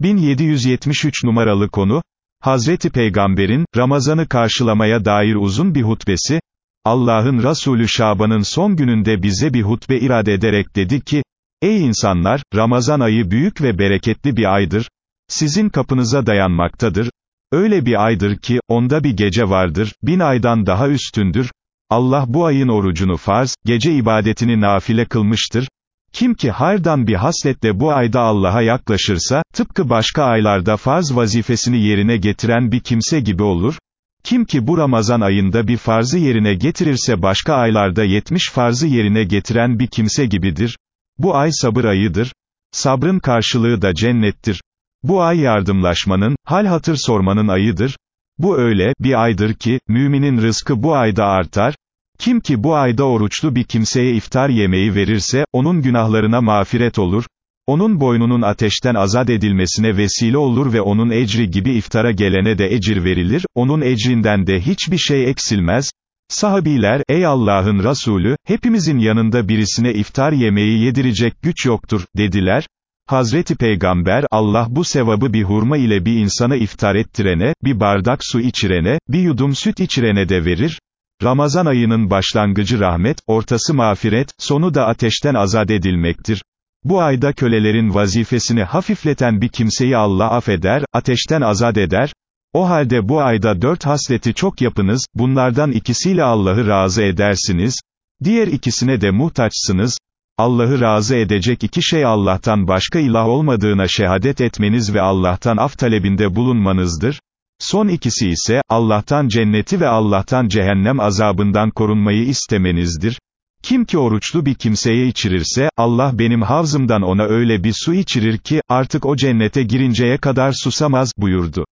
1773 numaralı konu, Hazreti Peygamber'in, Ramazan'ı karşılamaya dair uzun bir hutbesi, Allah'ın Resulü Şaban'ın son gününde bize bir hutbe irade ederek dedi ki, Ey insanlar, Ramazan ayı büyük ve bereketli bir aydır, sizin kapınıza dayanmaktadır, öyle bir aydır ki, onda bir gece vardır, bin aydan daha üstündür, Allah bu ayın orucunu farz, gece ibadetini nafile kılmıştır, kim ki hardan bir hasletle bu ayda Allah'a yaklaşırsa, tıpkı başka aylarda farz vazifesini yerine getiren bir kimse gibi olur, kim ki bu Ramazan ayında bir farzı yerine getirirse başka aylarda yetmiş farzı yerine getiren bir kimse gibidir. Bu ay sabır ayıdır. Sabrın karşılığı da cennettir. Bu ay yardımlaşmanın, hal hatır sormanın ayıdır. Bu öyle bir aydır ki, müminin rızkı bu ayda artar, kim ki bu ayda oruçlu bir kimseye iftar yemeği verirse, onun günahlarına mağfiret olur, onun boynunun ateşten azat edilmesine vesile olur ve onun ecri gibi iftara gelene de ecir verilir, onun ecrinden de hiçbir şey eksilmez. Sahabiler, ey Allah'ın Resulü, hepimizin yanında birisine iftar yemeği yedirecek güç yoktur, dediler. Hazreti Peygamber, Allah bu sevabı bir hurma ile bir insana iftar ettirene, bir bardak su içirene, bir yudum süt içirene de verir, Ramazan ayının başlangıcı rahmet, ortası mağfiret, sonu da ateşten azat edilmektir. Bu ayda kölelerin vazifesini hafifleten bir kimseyi Allah affeder, ateşten azat eder. O halde bu ayda dört hasleti çok yapınız, bunlardan ikisiyle Allah'ı razı edersiniz, diğer ikisine de muhtaçsınız. Allah'ı razı edecek iki şey Allah'tan başka ilah olmadığına şehadet etmeniz ve Allah'tan af talebinde bulunmanızdır. Son ikisi ise, Allah'tan cenneti ve Allah'tan cehennem azabından korunmayı istemenizdir. Kim ki oruçlu bir kimseye içirirse, Allah benim havzımdan ona öyle bir su içirir ki, artık o cennete girinceye kadar susamaz, buyurdu.